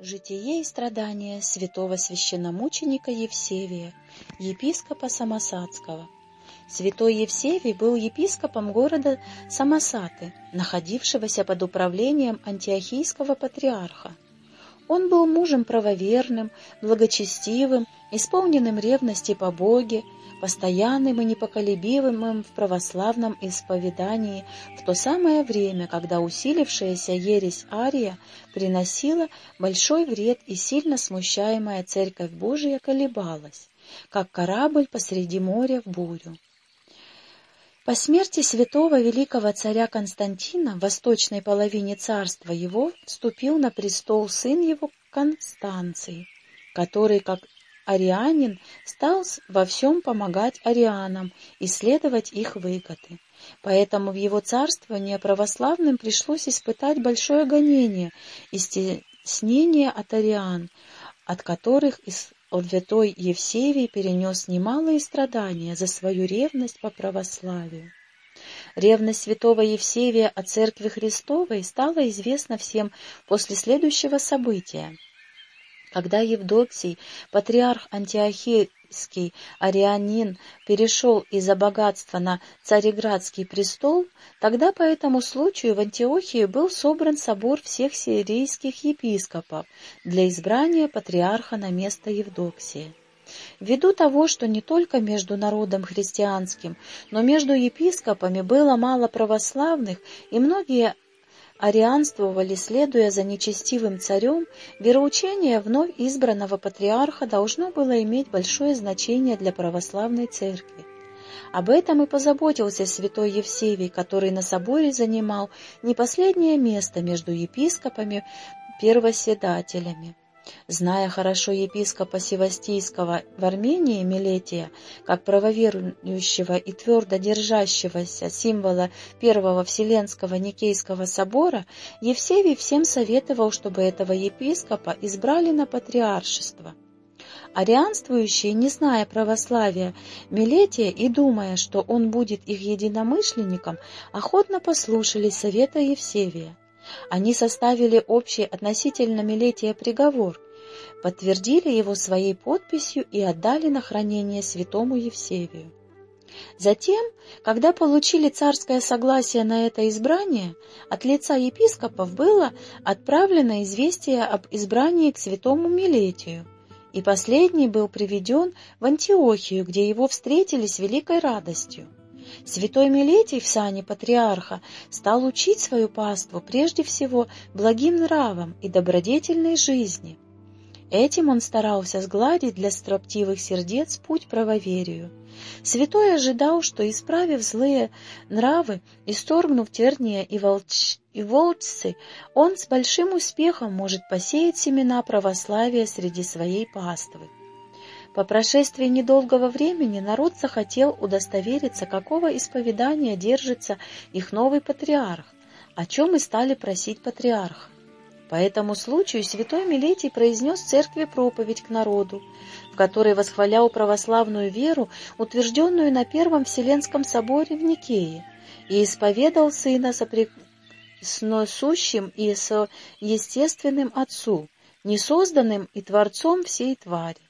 Житие и страдания святого священномученика Евсевия, епископа Самосадского. Святой Евсевий был епископом города Самосаты, находившегося под управлением антиохийского патриарха. Он был мужем правоверным, благочестивым, исполненным ревности по Боге, постоянным и непоколебимым в православном исповедании в то самое время, когда усилившаяся ересь Ария приносила большой вред и сильно смущаемая Церковь Божия колебалась, как корабль посреди моря в бурю. По смерти святого великого царя Константина в восточной половине царства его вступил на престол сын его Констанций, который, как арианин стал во всем помогать арианам, исследовать их выгоды. Поэтому в его царствование православным пришлось испытать большое гонение и стеснение от ариан, от которых святой Евсевий перенес немалые страдания за свою ревность по православию. Ревность святого Евсевия о Церкви Христовой стала известна всем после следующего события — когда Евдоксий, патриарх антиохийский арианин, перешел из-за богатства на цареградский престол, тогда по этому случаю в Антиохии был собран собор всех сирийских епископов для избрания патриарха на место Евдоксия. Ввиду того, что не только между народом христианским, но между епископами было мало православных, и многие арианствовали, следуя за нечестивым царем, вероучение вновь избранного патриарха должно было иметь большое значение для православной церкви. Об этом и позаботился святой Евсевий, который на соборе занимал не последнее место между епископами-первоседателями. Зная хорошо епископа Севастийского в Армении Милетия, как правоверующего и твердо держащегося символа Первого Вселенского Никейского собора, Евсевий всем советовал, чтобы этого епископа избрали на патриаршество. Арианствующие, не зная православия, Милетия и думая, что он будет их единомышленником, охотно послушали совета Евсевия. Они составили общий относительно Милетия приговор, подтвердили его своей подписью и отдали на хранение святому Евсевию. Затем, когда получили царское согласие на это избрание, от лица епископов было отправлено известие об избрании к святому Милетию, и последний был приведен в Антиохию, где его встретили с великой радостью. Святой Милетий в сане патриарха стал учить свою паству прежде всего благим нравам и добродетельной жизни. Этим он старался сгладить для строптивых сердец путь правоверию. Святой ожидал, что, исправив злые нравы, исторгнув терния и, волч... и волчцы, он с большим успехом может посеять семена православия среди своей паствы. По прошествии недолгого времени народ захотел удостовериться, какого исповедания держится их новый патриарх, о чем и стали просить патриарха. По этому случаю святой Милетий произнес в церкви проповедь к народу, в которой восхвалял православную веру, утвержденную на Первом Вселенском соборе в Никее, и исповедал Сына соприсущим и со естественным Отцу, несозданным и Творцом всей твари.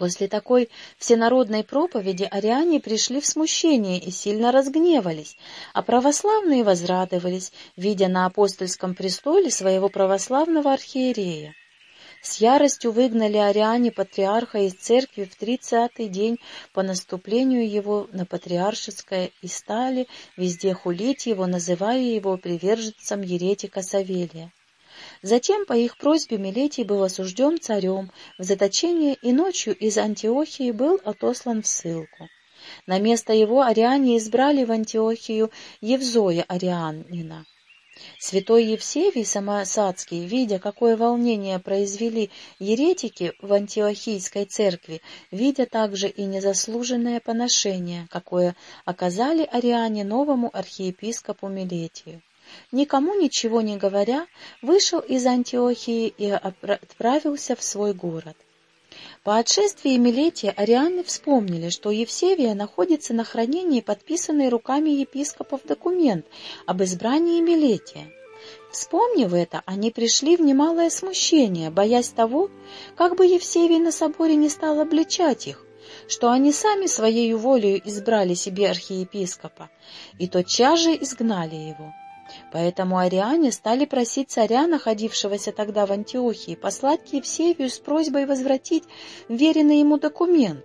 После такой всенародной проповеди ариане пришли в смущение и сильно разгневались, а православные возрадовались, видя на апостольском престоле своего православного архиерея. С яростью выгнали ариане патриарха из церкви в тридцатый день по наступлению его на патриаршеское и стали везде хулить его, называя его приверженцем еретика Савелия. Затем по их просьбе Милетий был осужден царем в заточение и ночью из Антиохии был отослан в ссылку. На место его ариане избрали в Антиохию Евзоя Арианина. Святой Евсевий Самосадский, видя, какое волнение произвели еретики в Антиохийской церкви, видя также и незаслуженное поношение, какое оказали ариане новому архиепископу Милетию никому ничего не говоря, вышел из Антиохии и отправился в свой город. По отшествии Милетия арианы вспомнили, что Евсевия находится на хранении подписанный руками епископов документ об избрании Милетия. Вспомнив это, они пришли в немалое смущение, боясь того, как бы Евсевий на соборе не стал обличать их, что они сами своей волею избрали себе архиепископа, и тотчас же изгнали его. Поэтому ариане стали просить царя, находившегося тогда в Антиохии, послать к Евсевию с просьбой возвратить веренный ему документ.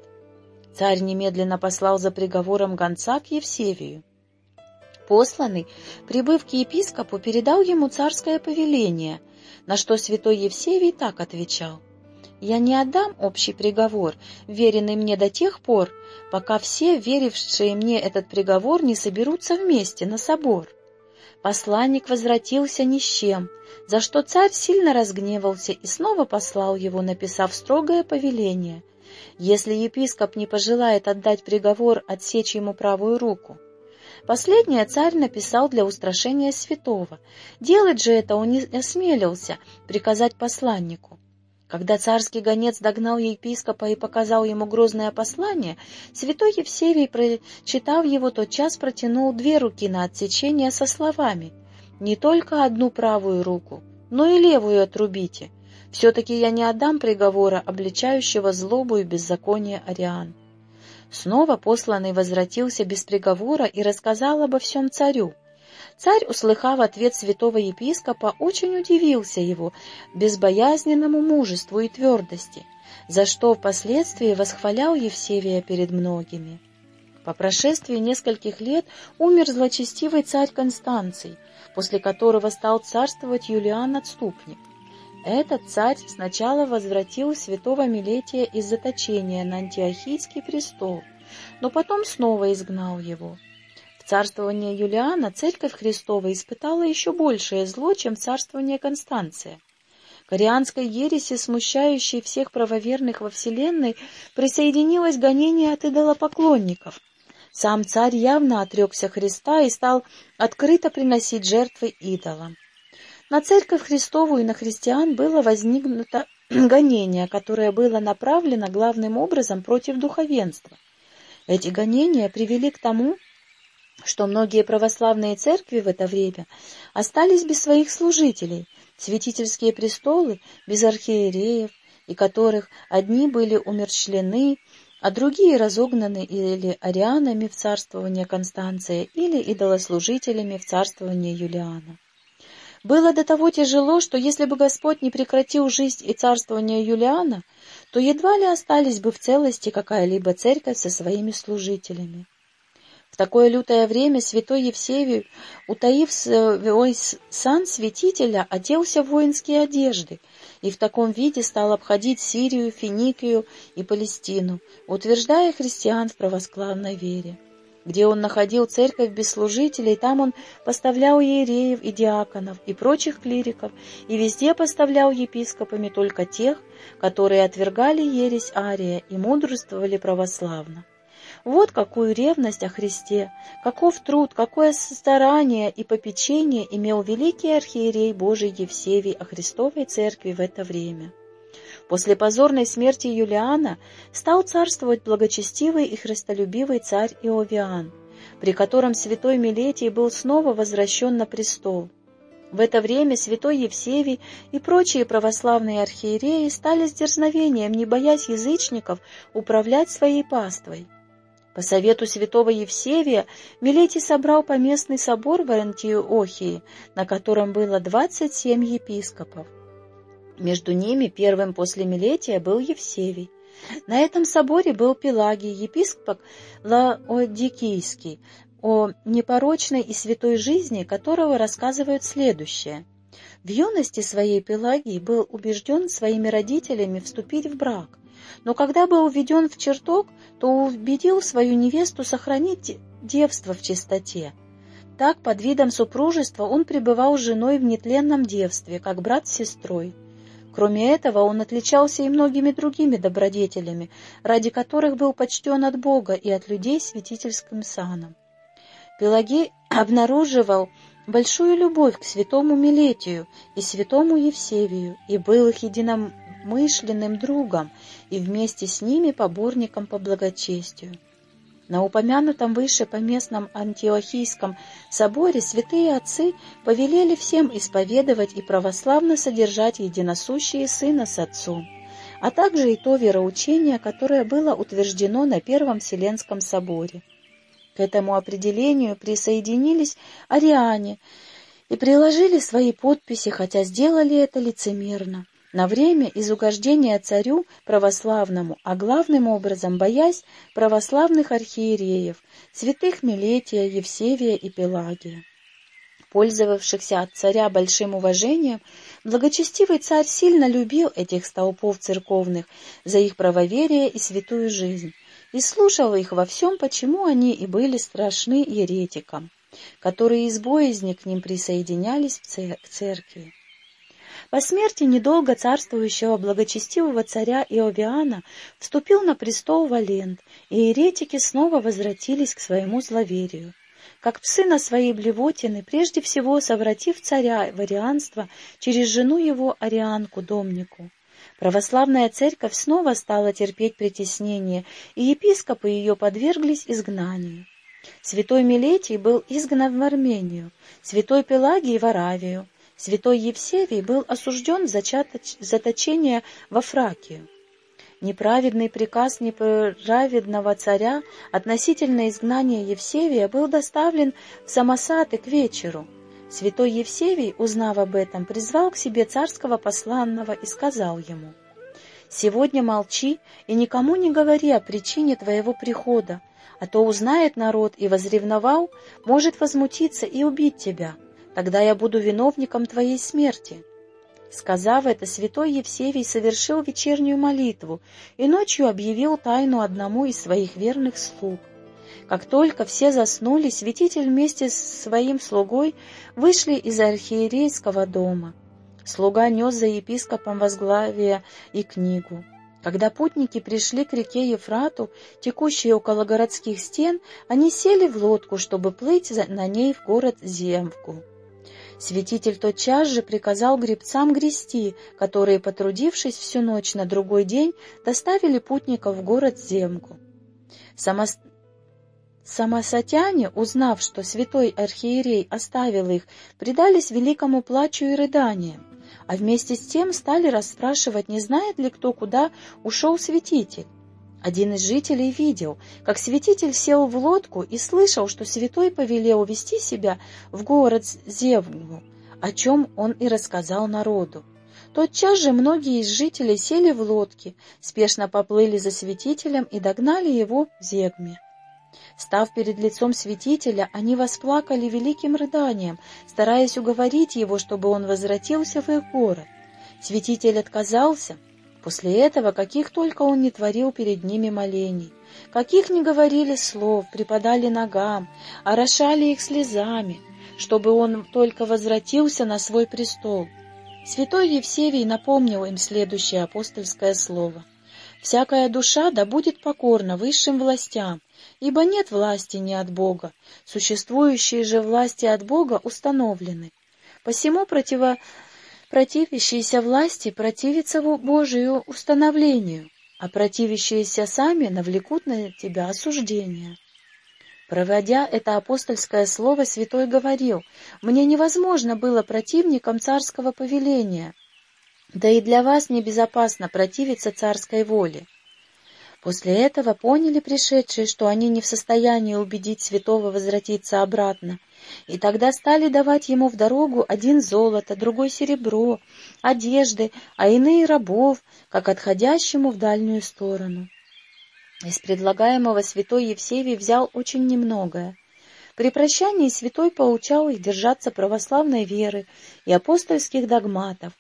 Царь немедленно послал за приговором гонца к Евсевию. Посланный, прибыв к епископу, передал ему царское повеление, на что святой Евсевий так отвечал. «Я не отдам общий приговор, веренный мне до тех пор, пока все, верившие мне этот приговор, не соберутся вместе на собор». Посланник возвратился ни с чем, за что царь сильно разгневался и снова послал его, написав строгое повеление. Если епископ не пожелает отдать приговор, отсечь ему правую руку. Последнее царь написал для устрашения святого. Делать же это он не осмелился приказать посланнику. Когда царский гонец догнал епископа и показал ему грозное послание, святой Евсевий, прочитав его, тотчас протянул две руки на отсечение со словами «Не только одну правую руку, но и левую отрубите. Все-таки я не отдам приговора, обличающего злобу и беззаконие Ариан». Снова посланный возвратился без приговора и рассказал обо всем царю. Царь, услыхав ответ святого епископа, очень удивился его безбоязненному мужеству и твердости, за что впоследствии восхвалял Евсевия перед многими. По прошествии нескольких лет умер злочестивый царь Констанций, после которого стал царствовать Юлиан Отступник. Этот царь сначала возвратил святого Милетия из заточения на Антиохийский престол, но потом снова изгнал его царствование Юлиана Церковь Христова испытала еще большее зло, чем царствование Констанция. К арианской ереси, смущающей всех правоверных во Вселенной, присоединилось гонение от идолопоклонников. Сам царь явно отрекся Христа и стал открыто приносить жертвы идолам. На Церковь Христову и на христиан было возникнуто гонение, которое было направлено главным образом против духовенства. Эти гонения привели к тому, что многие православные церкви в это время остались без своих служителей, святительские престолы без архиереев, и которых одни были умерщвлены, а другие разогнаны или арианами в царствование Констанция, или идолослужителями в царствование Юлиана. Было до того тяжело, что если бы Господь не прекратил жизнь и царствование Юлиана, то едва ли остались бы в целости какая-либо церковь со своими служителями. В такое лютое время святой Евсевий, утаив свой сан святителя, оделся в воинские одежды и в таком виде стал обходить Сирию, Финикию и Палестину, утверждая христиан в православной вере. Где он находил церковь без служителей, там он поставлял иереев и диаконов и прочих клириков, и везде поставлял епископами только тех, которые отвергали ересь Ария и мудрствовали православно. Вот какую ревность о Христе, каков труд, какое старание и попечение имел великий архиерей Божий Евсевий о Христовой Церкви в это время. После позорной смерти Юлиана стал царствовать благочестивый и христолюбивый царь Иовиан, при котором святой Милетий был снова возвращен на престол. В это время святой Евсевий и прочие православные архиереи стали с дерзновением, не боясь язычников, управлять своей паствой. По совету святого Евсевия Милетий собрал поместный собор в Антиохии, на котором было 27 епископов. Между ними первым после Милетия был Евсевий. На этом соборе был Пелагий, епископ Лаодикийский, о непорочной и святой жизни которого рассказывают следующее. В юности своей Пелагий был убежден своими родителями вступить в брак, но когда был введен в чертог, то убедил свою невесту сохранить девство в чистоте. Так, под видом супружества, он пребывал с женой в нетленном девстве, как брат с сестрой. Кроме этого, он отличался и многими другими добродетелями, ради которых был почтен от Бога и от людей святительским саном. Пелагей обнаруживал большую любовь к святому Милетию и святому Евсевию и был их едином мышленным другом и вместе с ними поборником по благочестию. На упомянутом выше поместном Антиохийском соборе святые отцы повелели всем исповедовать и православно содержать единосущие Сына с Отцом, а также и то вероучение, которое было утверждено на Первом Вселенском соборе. К этому определению присоединились ариане и приложили свои подписи, хотя сделали это лицемерно на время из угождения царю православному, а главным образом боясь православных архиереев, святых Милетия, Евсевия и Пелагия. Пользовавшихся от царя большим уважением, благочестивый царь сильно любил этих столпов церковных за их правоверие и святую жизнь, и слушал их во всем, почему они и были страшны еретикам, которые из боязни к ним присоединялись к церкви. По смерти недолго царствующего благочестивого царя Иовиана вступил на престол Валент, и еретики снова возвратились к своему зловерию. Как псы на своей блевотины, прежде всего совратив царя варианства через жену его Арианку, домнику. Православная церковь снова стала терпеть притеснение, и епископы ее подверглись изгнанию. Святой Милетий был изгнан в Армению, святой Пелагий в Аравию, святой Евсевий был осужден за заточение во Фракию. Неправедный приказ неправедного царя относительно изгнания Евсевия был доставлен в Самосаты к вечеру. Святой Евсевий, узнав об этом, призвал к себе царского посланного и сказал ему, «Сегодня молчи и никому не говори о причине твоего прихода, а то узнает народ и возревновал, может возмутиться и убить тебя» тогда я буду виновником твоей смерти». Сказав это, святой Евсевий совершил вечернюю молитву и ночью объявил тайну одному из своих верных слуг. Как только все заснули, святитель вместе с своим слугой вышли из архиерейского дома. Слуга нес за епископом возглавие и книгу. Когда путники пришли к реке Ефрату, текущей около городских стен, они сели в лодку, чтобы плыть на ней в город Земку. Святитель тотчас же приказал гребцам грести, которые, потрудившись всю ночь на другой день, доставили путников в город Земку. Самос... Самосатяне, узнав, что святой архиерей оставил их, предались великому плачу и рыданиям, а вместе с тем стали расспрашивать, не знает ли кто, куда ушел святитель. Один из жителей видел, как святитель сел в лодку и слышал, что святой повелел вести себя в город Зевгу, о чем он и рассказал народу. Тотчас же многие из жителей сели в лодки, спешно поплыли за святителем и догнали его в Зегме. Став перед лицом святителя, они восплакали великим рыданием, стараясь уговорить его, чтобы он возвратился в их город. Святитель отказался, После этого каких только он не творил перед ними молений, каких не говорили слов, припадали ногам, орошали их слезами, чтобы он только возвратился на свой престол. Святой Евсевий напомнил им следующее апостольское слово. «Всякая душа да будет покорна высшим властям, ибо нет власти не от Бога, существующие же власти от Бога установлены. Посему противо противящиеся власти противятся Божию установлению, а противящиеся сами навлекут на тебя осуждение. Проводя это апостольское слово, святой говорил, «Мне невозможно было противником царского повеления, да и для вас небезопасно противиться царской воле. После этого поняли пришедшие, что они не в состоянии убедить святого возвратиться обратно, и тогда стали давать ему в дорогу один золото, другой серебро, одежды, а иные рабов, как отходящему в дальнюю сторону. Из предлагаемого святой Евсевий взял очень немногое. При прощании святой поучал их держаться православной веры и апостольских догматов,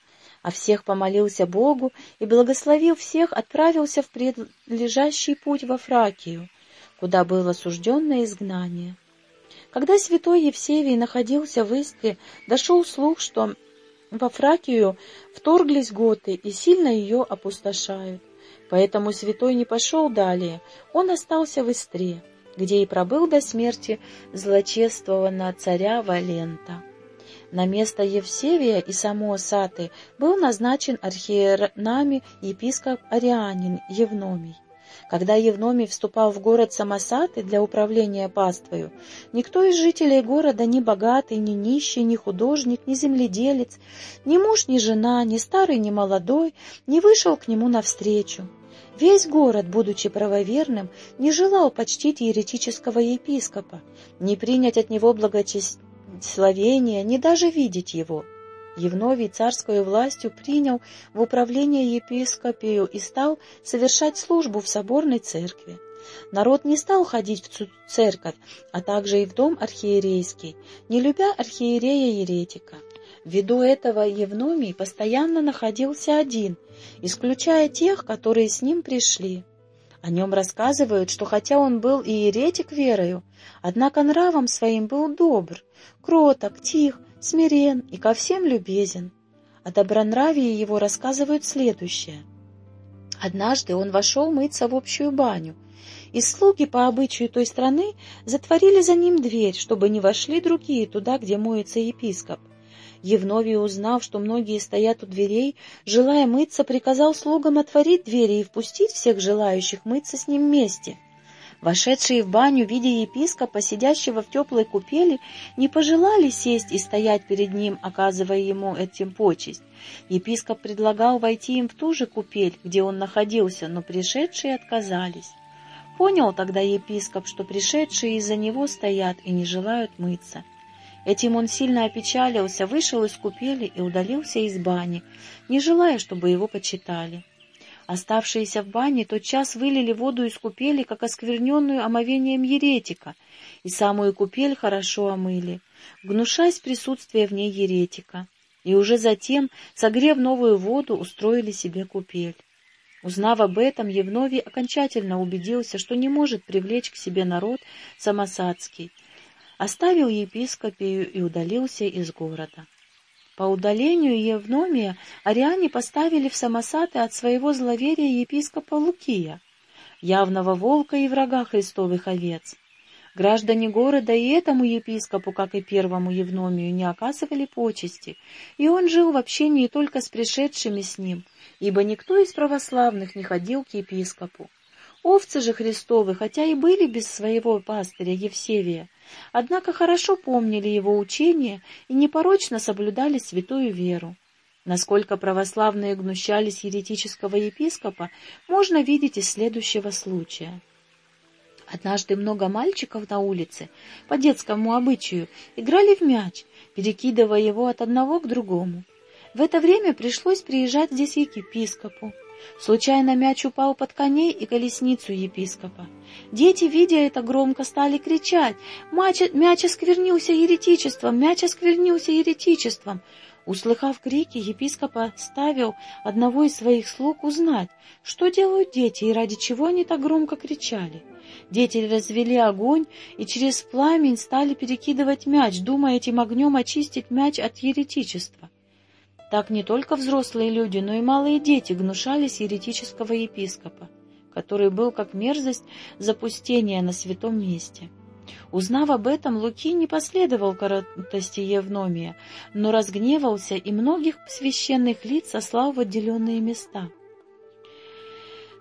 а всех помолился Богу и, благословил всех, отправился в предлежащий путь во Фракию, куда было сужденное изгнание. Когда святой Евсевий находился в Истре, дошел слух, что во Фракию вторглись готы и сильно ее опустошают. Поэтому святой не пошел далее, он остался в Истре, где и пробыл до смерти злочествованного царя Валента. На место Евсевия и Самоосаты был назначен архиернами епископ Арианин Евномий. Когда Евномий вступал в город Самосаты для управления паствою, никто из жителей города, ни богатый, ни нищий, ни художник, ни земледелец, ни муж, ни жена, ни старый, ни молодой, не вышел к нему навстречу. Весь город, будучи правоверным, не желал почтить еретического епископа, не принять от него благочестия, ни даже видеть его. Евновий царскую властью принял в управление епископию и стал совершать службу в соборной церкви. Народ не стал ходить в церковь, а также и в дом архиерейский, не любя архиерея-еретика. Ввиду этого Евномий постоянно находился один, исключая тех, которые с ним пришли. О нем рассказывают, что хотя он был и еретик верою, однако нравом своим был добр, кроток, тих, смирен и ко всем любезен. О добронравии его рассказывают следующее. Однажды он вошел мыться в общую баню, и слуги по обычаю той страны затворили за ним дверь, чтобы не вошли другие туда, где моется епископ. Евновий, узнав, что многие стоят у дверей, желая мыться, приказал слугам отворить двери и впустить всех желающих мыться с ним вместе. Вошедшие в баню, видя епископа, сидящего в теплой купели, не пожелали сесть и стоять перед ним, оказывая ему этим почесть. Епископ предлагал войти им в ту же купель, где он находился, но пришедшие отказались. Понял тогда епископ, что пришедшие из-за него стоят и не желают мыться. Этим он сильно опечалился, вышел из купели и удалился из бани, не желая, чтобы его почитали. Оставшиеся в бане тотчас вылили воду из купели, как оскверненную омовением еретика, и самую купель хорошо омыли, гнушаясь присутствия в ней еретика, и уже затем, согрев новую воду, устроили себе купель. Узнав об этом, Евновий окончательно убедился, что не может привлечь к себе народ самосадский, оставил епископию и удалился из города. По удалению Евномия ариане поставили в самосаты от своего зловерия епископа Лукия, явного волка и врага христовых овец. Граждане города и этому епископу, как и первому Евномию, не оказывали почести, и он жил в общении только с пришедшими с ним, ибо никто из православных не ходил к епископу. Овцы же Христовы, хотя и были без своего пастыря Евсевия, однако хорошо помнили его учение и непорочно соблюдали святую веру. Насколько православные гнущались еретического епископа, можно видеть из следующего случая. Однажды много мальчиков на улице, по детскому обычаю, играли в мяч, перекидывая его от одного к другому. В это время пришлось приезжать здесь епископу. Случайно мяч упал под коней и колесницу епископа. Дети, видя это, громко стали кричать «Мяч, мяч осквернился еретичеством! Мяч осквернился еретичеством!» Услыхав крики, епископ оставил одного из своих слуг узнать, что делают дети и ради чего они так громко кричали. Дети развели огонь и через пламень стали перекидывать мяч, думая этим огнем очистить мяч от еретичества. Так не только взрослые люди, но и малые дети гнушались еретического епископа, который был как мерзость запустения на святом месте. Узнав об этом, Луки не последовал коротости Евномия, но разгневался и многих священных лиц сослал в отделенные места.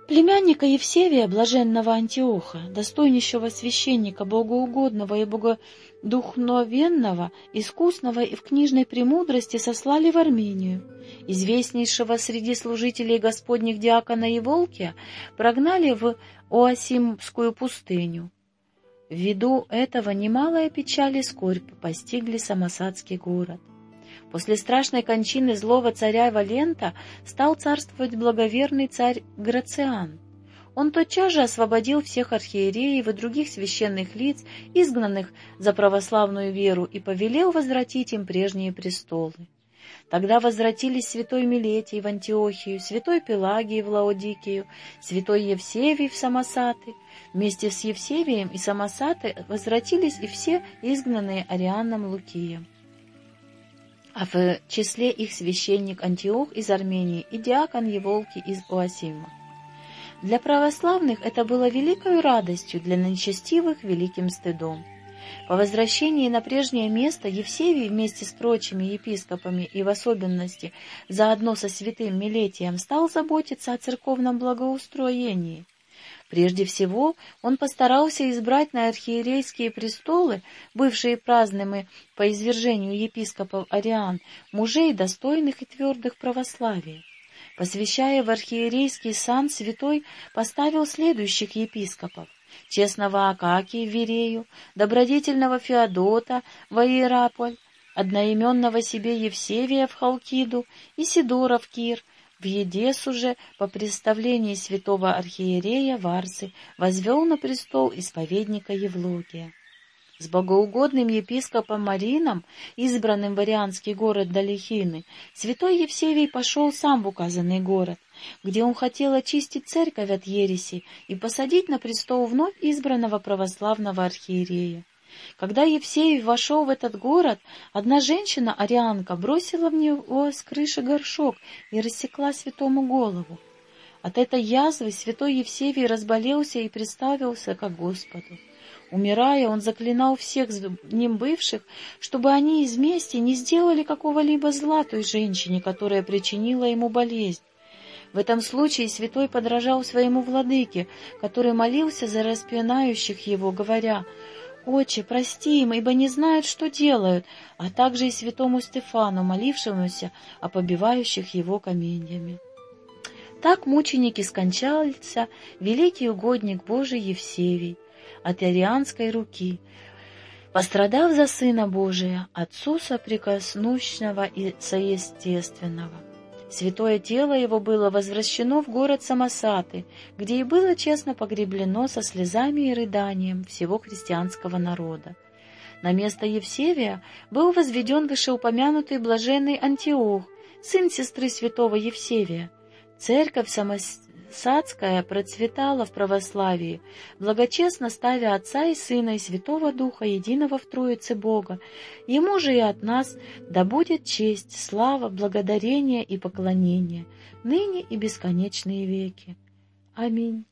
Племянника Евсевия, блаженного Антиоха, достойнейшего священника, богоугодного и богодухновенного, искусного и в книжной премудрости сослали в Армению. Известнейшего среди служителей господних диакона и Волкия прогнали в Оасимскую пустыню. Ввиду этого немалая печаль и скорбь постигли самосадский город. После страшной кончины злого царя Валента стал царствовать благоверный царь Грациан. Он тотчас же освободил всех архиереев и других священных лиц, изгнанных за православную веру, и повелел возвратить им прежние престолы. Тогда возвратились святой Милетий в Антиохию, святой Пелагий в Лаодикию, святой Евсевий в Самосаты. Вместе с Евсевием и Самосаты возвратились и все изгнанные Арианом Лукием а в числе их священник Антиох из Армении и диакон Еволки из Уасима. Для православных это было великой радостью, для нечестивых — великим стыдом. По возвращении на прежнее место Евсевий вместе с прочими епископами и в особенности заодно со святым Милетием стал заботиться о церковном благоустроении. Прежде всего, он постарался избрать на архиерейские престолы, бывшие праздными по извержению епископов Ариан, мужей, достойных и твердых православия. Посвящая в архиерейский сан, святой поставил следующих епископов честного Акакия Верею, добродетельного Феодота в Иераполь, одноименного себе Евсевия в Халкиду и Сидора в Кир, в Едесу же, по представлении святого архиерея Варсы, возвел на престол исповедника Евлогия. С богоугодным епископом Марином, избранным в Арианский город Далихины, святой Евсевий пошел сам в указанный город, где он хотел очистить церковь от ереси и посадить на престол вновь избранного православного архиерея. Когда Евсеев вошел в этот город, одна женщина-арианка бросила в него с крыши горшок и рассекла святому голову. От этой язвы святой Евсевий разболелся и представился как Господу. Умирая, он заклинал всех с ним бывших, чтобы они из мести не сделали какого-либо зла той женщине, которая причинила ему болезнь. В этом случае святой подражал своему владыке, который молился за распинающих его, говоря, «Отче, прости им, ибо не знают, что делают», а также и святому Стефану, молившемуся о побивающих его каменьями. Так мученики скончался великий угодник Божий Евсевий от арианской руки, пострадав за Сына Божия, Отцу соприкоснущего и соестественного. Святое тело его было возвращено в город Самосаты, где и было честно погреблено со слезами и рыданием всего христианского народа. На место Евсевия был возведен вышеупомянутый блаженный Антиох, сын сестры святого Евсевия. Церковь Самос Садская процветала в православии, благочестно ставя Отца и Сына и Святого Духа, единого в Троице Бога. Ему же и от нас да будет честь, слава, благодарение и поклонение, ныне и бесконечные веки. Аминь.